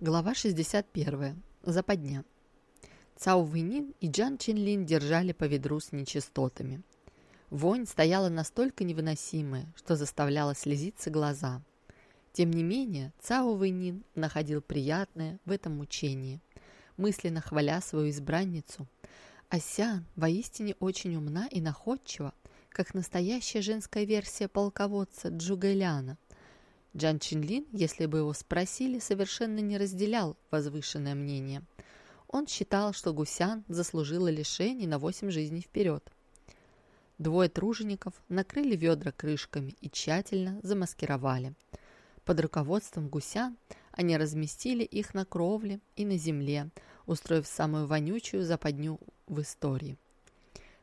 Глава 61. Западня. Цао Вэнин и Джан Чинлин держали по ведру с нечистотами. Вонь стояла настолько невыносимая, что заставляла слезиться глаза. Тем не менее, Цао Вэнин находил приятное в этом мучении, мысленно хваля свою избранницу. Асян воистине очень умна и находчива, как настоящая женская версия полководца Джугэляна. Джан Чинлин, если бы его спросили, совершенно не разделял возвышенное мнение. Он считал, что Гусян заслужила лишений на восемь жизней вперед. Двое тружеников накрыли ведра крышками и тщательно замаскировали. Под руководством Гусян они разместили их на кровле и на земле, устроив самую вонючую западню в истории.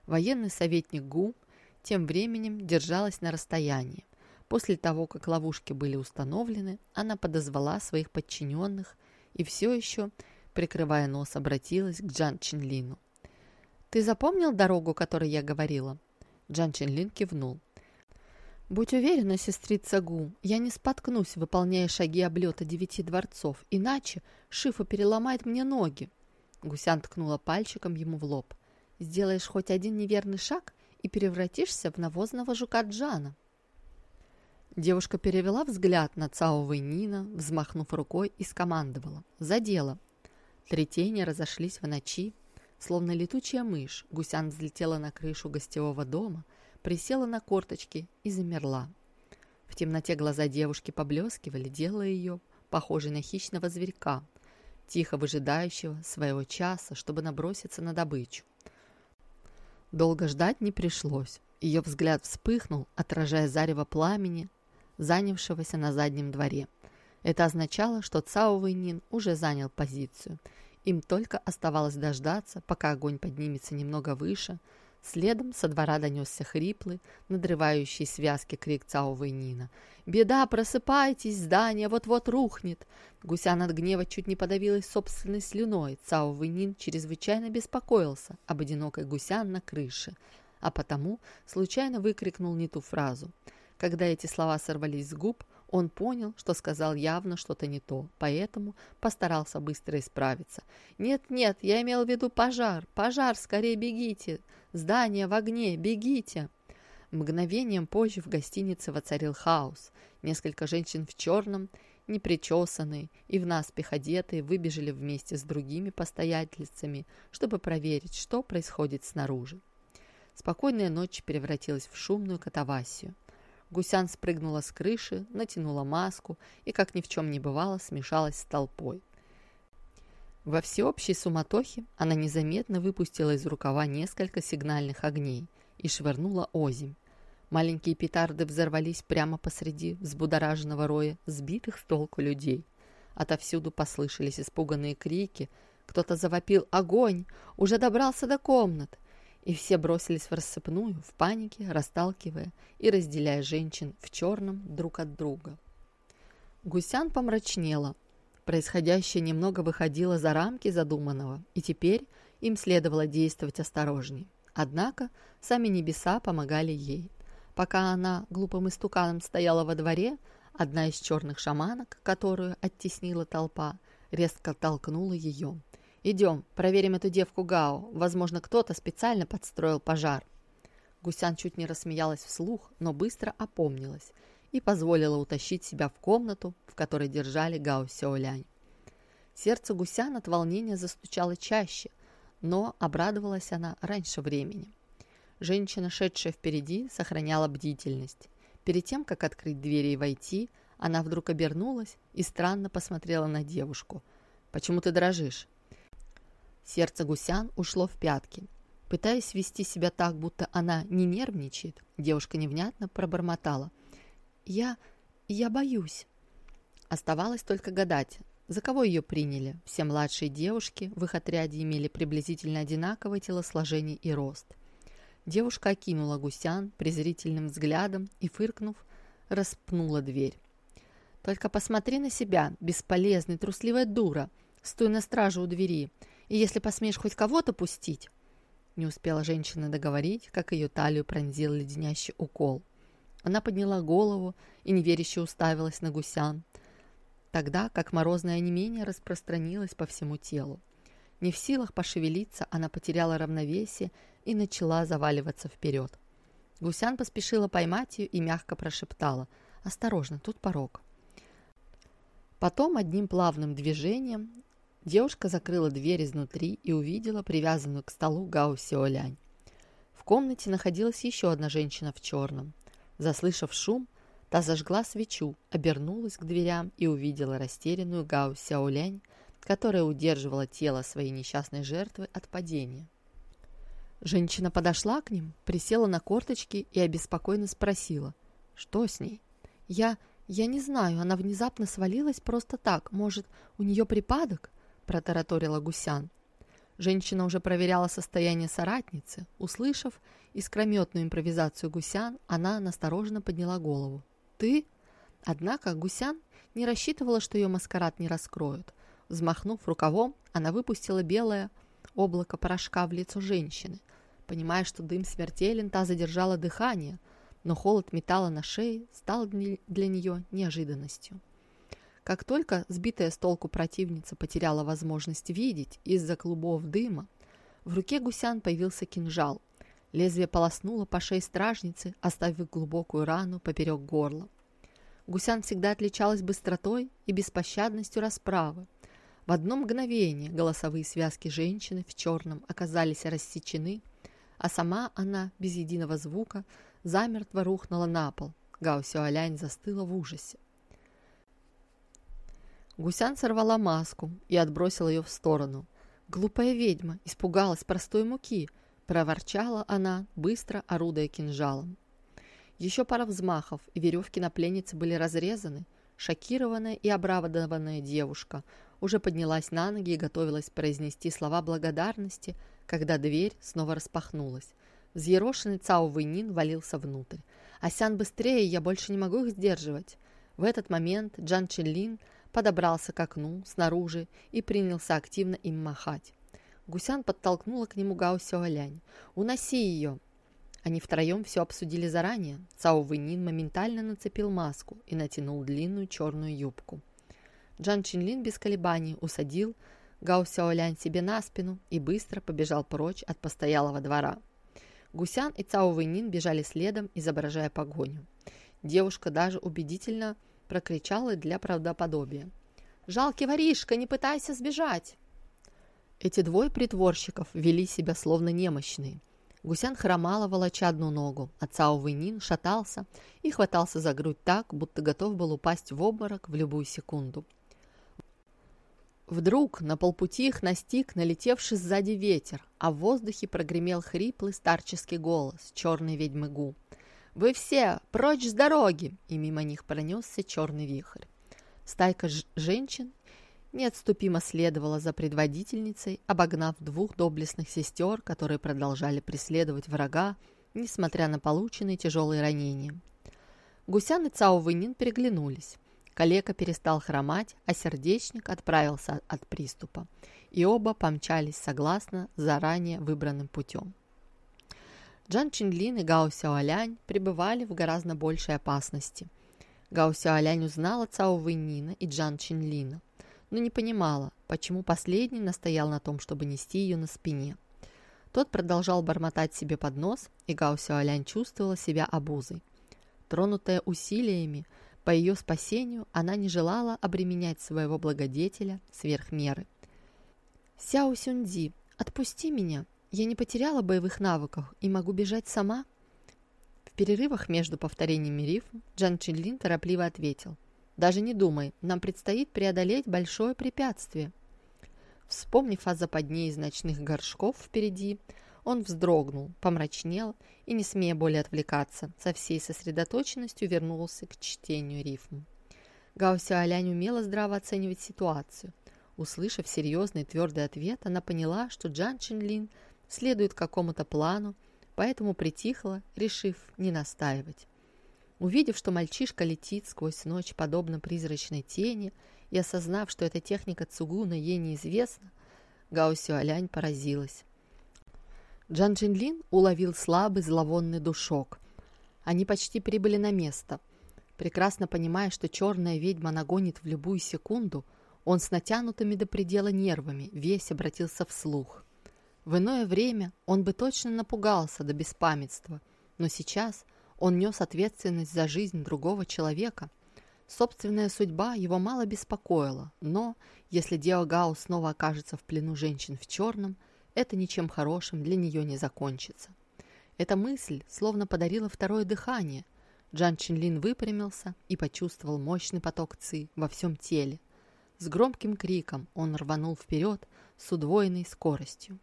Военный советник Гу тем временем держалась на расстоянии. После того, как ловушки были установлены, она подозвала своих подчиненных и все еще, прикрывая нос, обратилась к Джан Чинлину. «Ты запомнил дорогу, о которой я говорила?» Джан Чинлин кивнул. «Будь уверена, сестрица Гу, я не споткнусь, выполняя шаги облета девяти дворцов, иначе Шифа переломает мне ноги». Гусян ткнула пальчиком ему в лоб. «Сделаешь хоть один неверный шаг и превратишься в навозного жука Джана». Девушка перевела взгляд на Цао Вэнина, взмахнув рукой и скомандовала. «За дело!» Три тени разошлись в ночи, словно летучая мышь. Гусян взлетела на крышу гостевого дома, присела на корточки и замерла. В темноте глаза девушки поблескивали, делая ее похожей на хищного зверька, тихо выжидающего своего часа, чтобы наброситься на добычу. Долго ждать не пришлось. Ее взгляд вспыхнул, отражая зарево пламени, занявшегося на заднем дворе. Это означало, что Цао Вэйнин уже занял позицию. Им только оставалось дождаться, пока огонь поднимется немного выше. Следом со двора донесся хриплый, надрывающий связки крик Цао Вэйнина. «Беда, просыпайтесь, здание вот-вот рухнет!» Гусян от гнева чуть не подавилась собственной слюной. Цао Вэйнин чрезвычайно беспокоился об одинокой гусян на крыше, а потому случайно выкрикнул не ту фразу – когда эти слова сорвались с губ, он понял, что сказал явно что-то не то, поэтому постарался быстро исправиться. «Нет-нет, я имел в виду пожар! Пожар! Скорее бегите! Здание в огне! Бегите!» Мгновением позже в гостинице воцарил хаос. Несколько женщин в черном, непричесанные и в наспех одетые, выбежали вместе с другими постоятельцами, чтобы проверить, что происходит снаружи. Спокойная ночь превратилась в шумную катавасию. Гусян спрыгнула с крыши, натянула маску и, как ни в чем не бывало, смешалась с толпой. Во всеобщей суматохе она незаметно выпустила из рукава несколько сигнальных огней и швырнула озимь. Маленькие петарды взорвались прямо посреди взбудораженного роя сбитых с толку людей. Отовсюду послышались испуганные крики. Кто-то завопил «Огонь! Уже добрался до комнат!» И все бросились в рассыпную, в панике, расталкивая и разделяя женщин в черном друг от друга. Гусян помрачнела. Происходящее немного выходило за рамки задуманного, и теперь им следовало действовать осторожней. Однако сами небеса помогали ей. Пока она глупым истуканом стояла во дворе, одна из черных шаманок, которую оттеснила толпа, резко толкнула ее. «Идем, проверим эту девку Гао. Возможно, кто-то специально подстроил пожар». Гусян чуть не рассмеялась вслух, но быстро опомнилась и позволила утащить себя в комнату, в которой держали Гао Сяолянь. Сердце Гусян от волнения застучало чаще, но обрадовалась она раньше времени. Женщина, шедшая впереди, сохраняла бдительность. Перед тем, как открыть двери и войти, она вдруг обернулась и странно посмотрела на девушку. «Почему ты дрожишь?» Сердце гусян ушло в пятки. Пытаясь вести себя так, будто она не нервничает, девушка невнятно пробормотала. «Я... я боюсь». Оставалось только гадать, за кого ее приняли. Все младшие девушки в их отряде имели приблизительно одинаковое телосложение и рост. Девушка окинула гусян презрительным взглядом и, фыркнув, распнула дверь. «Только посмотри на себя, бесполезный, трусливая дура! Стой на страже у двери! И если посмеешь хоть кого-то пустить...» Не успела женщина договорить, как ее талию пронзил леденящий укол. Она подняла голову и неверяще уставилась на гусян. тогда как морозное онемение распространилось по всему телу. Не в силах пошевелиться, она потеряла равновесие и начала заваливаться вперед. Гусян поспешила поймать ее и мягко прошептала «Осторожно, тут порог». Потом одним плавным движением девушка закрыла дверь изнутри и увидела привязанную к столу Гао Сиолянь. В комнате находилась еще одна женщина в черном. Заслышав шум, та зажгла свечу, обернулась к дверям и увидела растерянную Гао Сяолянь, которая удерживала тело своей несчастной жертвы от падения. Женщина подошла к ним, присела на корточки и обеспокоенно спросила, что с ней. «Я... я не знаю, она внезапно свалилась просто так. Может, у нее припадок?» – протараторила Гусян. Женщина уже проверяла состояние соратницы. Услышав искрометную импровизацию Гусян, она настороженно подняла голову. «Ты?» Однако Гусян не рассчитывала, что ее маскарад не раскроют. Взмахнув рукавом, она выпустила белое облако порошка в лицо женщины. Понимая, что дым смертелен, та задержала дыхание, но холод металла на шее стал для нее неожиданностью. Как только сбитая с толку противница потеряла возможность видеть из-за клубов дыма, в руке гусян появился кинжал. Лезвие полоснуло по шее стражницы, оставив глубокую рану поперек горла. Гусян всегда отличалась быстротой и беспощадностью расправы. В одно мгновение голосовые связки женщины в черном оказались рассечены, а сама она, без единого звука, замертво рухнула на пол. Гао Сюалянь застыла в ужасе. Гусян сорвала маску и отбросила ее в сторону. «Глупая ведьма! Испугалась простой муки!» – проворчала она, быстро орудая кинжалом. Еще пара взмахов, и веревки на пленнице были разрезаны. Шокированная и обрадованная девушка уже поднялась на ноги и готовилась произнести слова благодарности, когда дверь снова распахнулась. Взъерошенный Цао Вэйнин валился внутрь. «Асян, быстрее! Я больше не могу их сдерживать!» В этот момент Джан Чинлин – подобрался к окну снаружи и принялся активно им махать. Гусян подтолкнула к нему Гао Сюалянь. «Уноси ее!» Они втроем все обсудили заранее. Цао Вэнин моментально нацепил маску и натянул длинную черную юбку. Джан Чинлин без колебаний усадил Гао Сяолянь себе на спину и быстро побежал прочь от постоялого двора. Гусян и Цао Вэнин бежали следом, изображая погоню. Девушка даже убедительно прокричала для правдоподобия. «Жалкий воришка, не пытайся сбежать!» Эти двое притворщиков вели себя словно немощные. Гусян хромала, волоча одну ногу, а Цао Вэнин шатался и хватался за грудь так, будто готов был упасть в обморок в любую секунду. Вдруг на полпути их настиг налетевший сзади ветер, а в воздухе прогремел хриплый старческий голос черной ведьмы Гу. «Вы все прочь с дороги!» И мимо них пронесся черный вихрь. Стайка женщин неотступимо следовала за предводительницей, обогнав двух доблестных сестер, которые продолжали преследовать врага, несмотря на полученные тяжелые ранения. Гусян и Цао Вэнин переглянулись. Калека перестал хромать, а сердечник отправился от приступа, и оба помчались согласно заранее выбранным путем. Джан Чинлин и Гао Сяолянь пребывали в гораздо большей опасности. Гао Сяолянь узнала Цао Вэньнина и Джан Чинлина, но не понимала, почему последний настоял на том, чтобы нести ее на спине. Тот продолжал бормотать себе под нос, и Гао Сяолянь чувствовала себя обузой. Тронутая усилиями по ее спасению, она не желала обременять своего благодетеля сверх меры. «Сяо Сюнди, отпусти меня!» Я не потеряла боевых навыков и могу бежать сама?» В перерывах между повторениями рифм Джан Чинлин торопливо ответил. «Даже не думай, нам предстоит преодолеть большое препятствие». Вспомнив о западне из ночных горшков впереди, он вздрогнул, помрачнел и, не смея более отвлекаться, со всей сосредоточенностью вернулся к чтению рифм. Гао Сюалянь умела здраво оценивать ситуацию. Услышав серьезный твердый ответ, она поняла, что Джан Чинлин – следует какому-то плану, поэтому притихла, решив не настаивать. Увидев, что мальчишка летит сквозь ночь подобно призрачной тени, и осознав, что эта техника Цугуна ей неизвестна, Гао Сюалянь поразилась. Джан Джинлин уловил слабый зловонный душок. Они почти прибыли на место. Прекрасно понимая, что черная ведьма нагонит в любую секунду, он с натянутыми до предела нервами весь обратился вслух. В иное время он бы точно напугался до беспамятства, но сейчас он нес ответственность за жизнь другого человека. Собственная судьба его мало беспокоила, но если Гао снова окажется в плену женщин в черном, это ничем хорошим для нее не закончится. Эта мысль словно подарила второе дыхание. Джан Чинлин выпрямился и почувствовал мощный поток ци во всем теле. С громким криком он рванул вперед с удвоенной скоростью.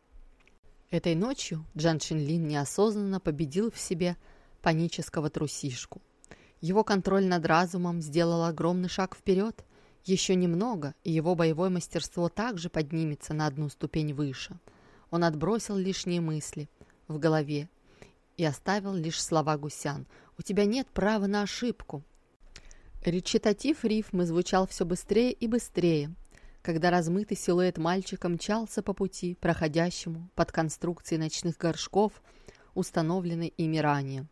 Этой ночью Джан Чинлин неосознанно победил в себе панического трусишку. Его контроль над разумом сделал огромный шаг вперед. Еще немного, и его боевое мастерство также поднимется на одну ступень выше. Он отбросил лишние мысли в голове и оставил лишь слова гусян. «У тебя нет права на ошибку». Речитатив рифмы звучал все быстрее и быстрее когда размытый силуэт мальчика мчался по пути, проходящему под конструкцией ночных горшков, установленной ими ранее.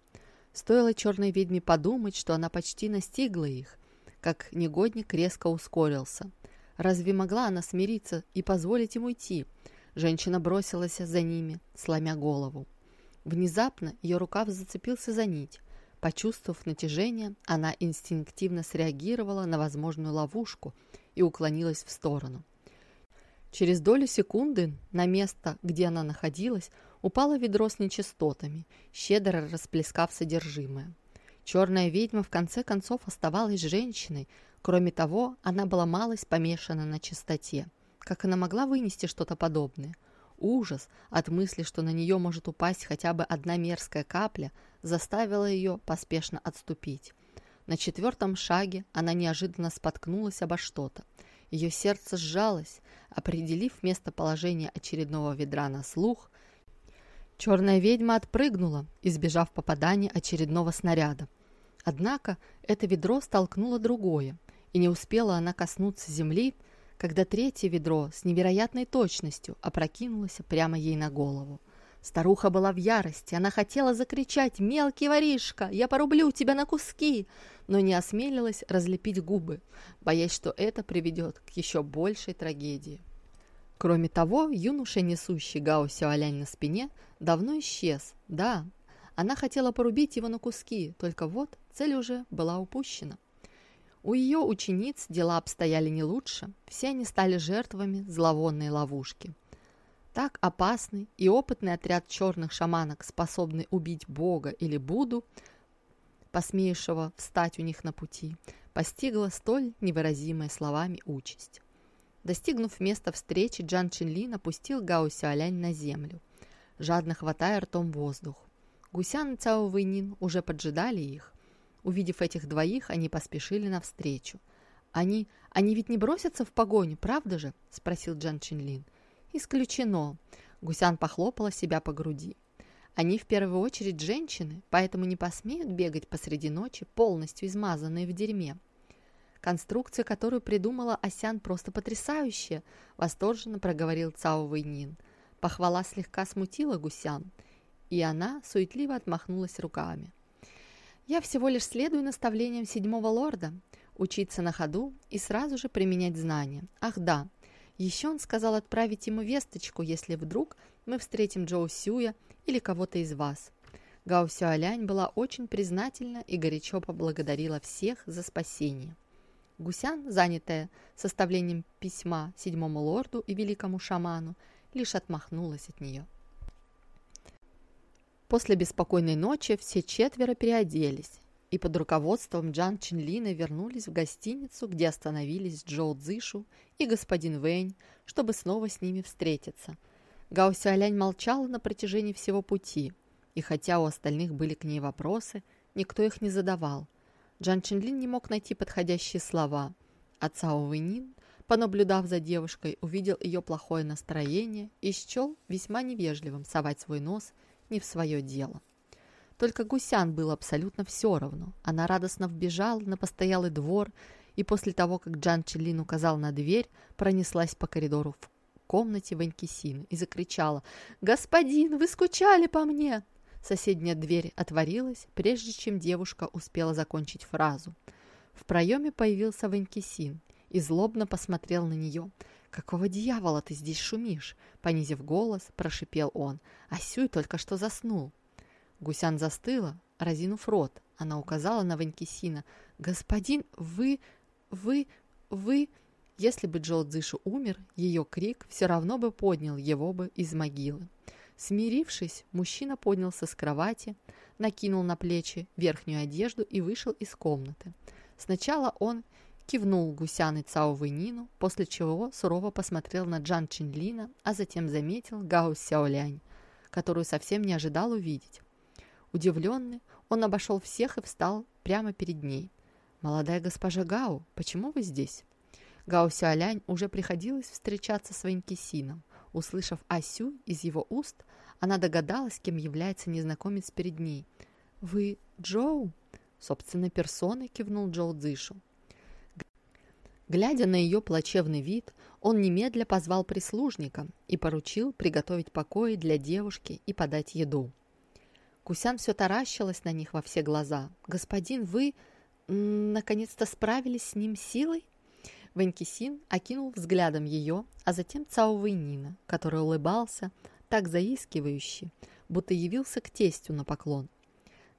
Стоило черной ведьме подумать, что она почти настигла их, как негодник резко ускорился. Разве могла она смириться и позволить ему идти? Женщина бросилась за ними, сломя голову. Внезапно ее рукав зацепился за нить. Почувствовав натяжение, она инстинктивно среагировала на возможную ловушку и уклонилась в сторону. Через долю секунды на место, где она находилась, упало ведро с нечистотами, щедро расплескав содержимое. Черная ведьма в конце концов оставалась женщиной. Кроме того, она была малость помешана на чистоте. Как она могла вынести что-то подобное? Ужас от мысли, что на нее может упасть хотя бы одна мерзкая капля, заставила ее поспешно отступить. На четвертом шаге она неожиданно споткнулась обо что-то. Ее сердце сжалось, определив местоположение очередного ведра на слух. Черная ведьма отпрыгнула, избежав попадания очередного снаряда. Однако это ведро столкнуло другое, и не успела она коснуться земли, когда третье ведро с невероятной точностью опрокинулось прямо ей на голову. Старуха была в ярости, она хотела закричать «Мелкий воришка, я порублю тебя на куски!» но не осмелилась разлепить губы, боясь, что это приведет к еще большей трагедии. Кроме того, юноша, несущий Гао Сюалянь на спине, давно исчез. Да, она хотела порубить его на куски, только вот цель уже была упущена. У ее учениц дела обстояли не лучше, все они стали жертвами зловонной ловушки – так опасный и опытный отряд черных шаманок, способный убить Бога или Буду, посмеявшего встать у них на пути, постигла столь невыразимая словами участь. Достигнув места встречи, Джан Чинлин опустил Гао Сюалянь на землю, жадно хватая ртом воздух. Гусян и Цао Вэйнин уже поджидали их. Увидев этих двоих, они поспешили навстречу. «Они... они ведь не бросятся в погоню, правда же?» – спросил Джан Чинлин. «Исключено!» Гусян похлопала себя по груди. «Они в первую очередь женщины, поэтому не посмеют бегать посреди ночи, полностью измазанные в дерьме». «Конструкция, которую придумала Асян, просто потрясающая!» – восторженно проговорил Цао Вэйнин. Похвала слегка смутила Гусян, и она суетливо отмахнулась руками. «Я всего лишь следую наставлениям седьмого лорда. Учиться на ходу и сразу же применять знания. Ах да, еще он сказал отправить ему весточку, если вдруг мы встретим Джоу Сюя или кого-то из вас. Гао Сюалянь была очень признательна и горячо поблагодарила всех за спасение. Гусян, занятая составлением письма седьмому лорду и великому шаману, лишь отмахнулась от нее. После беспокойной ночи все четверо переоделись и под руководством Джан Чинлина вернулись в гостиницу, где остановились Джоу Цзышу и господин Вэнь, чтобы снова с ними встретиться. Гао Сюалянь молчала на протяжении всего пути, и хотя у остальных были к ней вопросы, никто их не задавал. Джан Чинлин не мог найти подходящие слова, а Цао Вэнин, понаблюдав за девушкой, увидел ее плохое настроение и счел весьма невежливым совать свой нос не в свое дело. Только Гусян было абсолютно все равно. Она радостно вбежала на постоялый двор и после того, как Джан Челин указал на дверь, пронеслась по коридору в комнате Ванькисины и закричала «Господин, вы скучали по мне!» Соседняя дверь отворилась, прежде чем девушка успела закончить фразу. В проеме появился Ванькисин и злобно посмотрел на нее. «Какого дьявола ты здесь шумишь?» Понизив голос, прошипел он. «Асюй только что заснул». Гусян застыла, разинув рот. Она указала на Ванькисина. «Господин, вы... вы... вы...» Если бы Джо Цзышу умер, ее крик все равно бы поднял его бы из могилы. Смирившись, мужчина поднялся с кровати, накинул на плечи верхнюю одежду и вышел из комнаты. Сначала он кивнул Гусян и Цао Вэнину, после чего сурово посмотрел на Джан Чинлина, а затем заметил Гао Сяолянь, которую совсем не ожидал увидеть. Удивленный, он обошел всех и встал прямо перед ней. «Молодая госпожа Гао, почему вы здесь?» Гао Сяолянь уже приходилось встречаться с Ванькисином. Услышав Асю из его уст, она догадалась, кем является незнакомец перед ней. «Вы Джоу?» Собственной персоной кивнул Джоу Цзышу. Глядя на ее плачевный вид, он немедля позвал прислужника и поручил приготовить покои для девушки и подать еду. Кусян все таращилась на них во все глаза. «Господин, вы наконец-то справились с ним силой?» Ванькисин окинул взглядом ее, а затем Цао Вэйнина, который улыбался, так заискивающе, будто явился к тестю на поклон.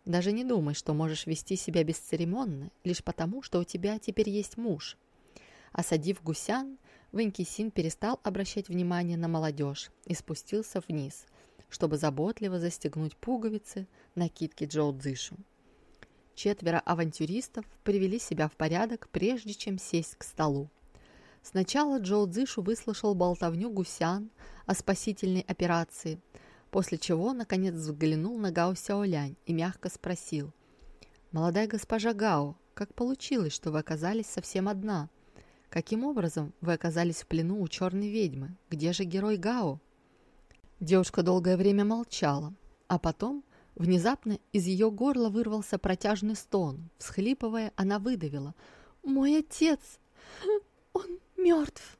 Даже не думай, что можешь вести себя бесцеремонно, лишь потому, что у тебя теперь есть муж. Осадив гусян, Ванькисин перестал обращать внимание на молодежь и спустился вниз, чтобы заботливо застегнуть пуговицы накидки Джоу Цзышу. Четверо авантюристов привели себя в порядок, прежде чем сесть к столу. Сначала Джоу Цзышу выслушал болтовню гусян о спасительной операции, после чего, наконец, взглянул на Гао Сяолянь и мягко спросил. «Молодая госпожа Гао, как получилось, что вы оказались совсем одна? Каким образом вы оказались в плену у черной ведьмы? Где же герой Гао?» Девушка долгое время молчала, а потом Внезапно из ее горла вырвался протяжный стон. Всхлипывая, она выдавила. «Мой отец! Он мертв!»